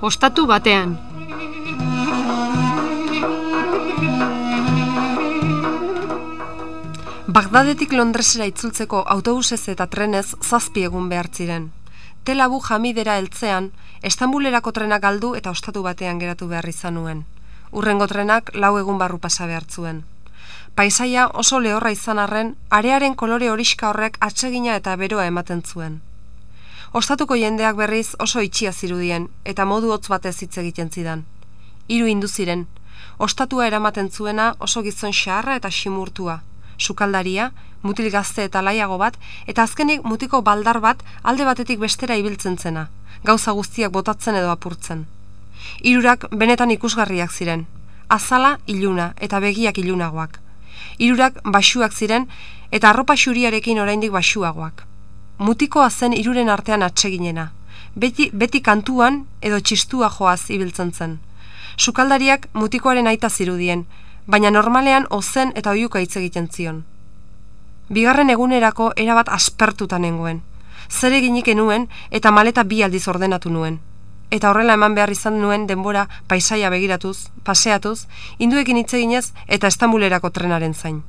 Ostatu batean. Bagdadetik Londresera itzultzeko autobusez eta trenez zazpi egun behar ziren. Telabu jamidera heltzean, Estambulerako trenak galdu eta ostatu batean geratu behar izan nuen. Urrengo trenak lau egun barru pasa behar zuen. Paisaia oso lehorra izan arren, arearen kolore horiska horrek atsegina eta beroa ematen zuen. Ostatuko jendeak berriz oso itxia zirudien eta modu hotz batez hitz egiten zidan. Hiru indu ziren. Ostatua eramaten zuena oso gizon xaharra eta simurtua. Sukaldaria, mutil gazte eta laiago bat, eta azkenik mutiko baldar bat alde batetik bestera ibiltzen zena, gauza guztiak botatzen edo apurtzen. Hirurak benetan ikusgarriak ziren, azala iluna eta begiak ilunagoak. Hirurak basuak ziren eta arropa xuriarekin oraindik basuagoak mutikoa zen iruren artean atseginena. Beti, beti kantuan edo txistua joaz ibiltzen zen. Sukaldariak mutikoaren aita zirudien, baina normalean ozen eta oiuka hitz egiten zion. Bigarren egunerako erabat aspertuta nengoen. Zer eginik enuen eta maleta bi aldiz ordenatu nuen. Eta horrela eman behar izan nuen denbora paisaia begiratuz, paseatuz, induekin hitz eginez eta estambulerako trenaren zain.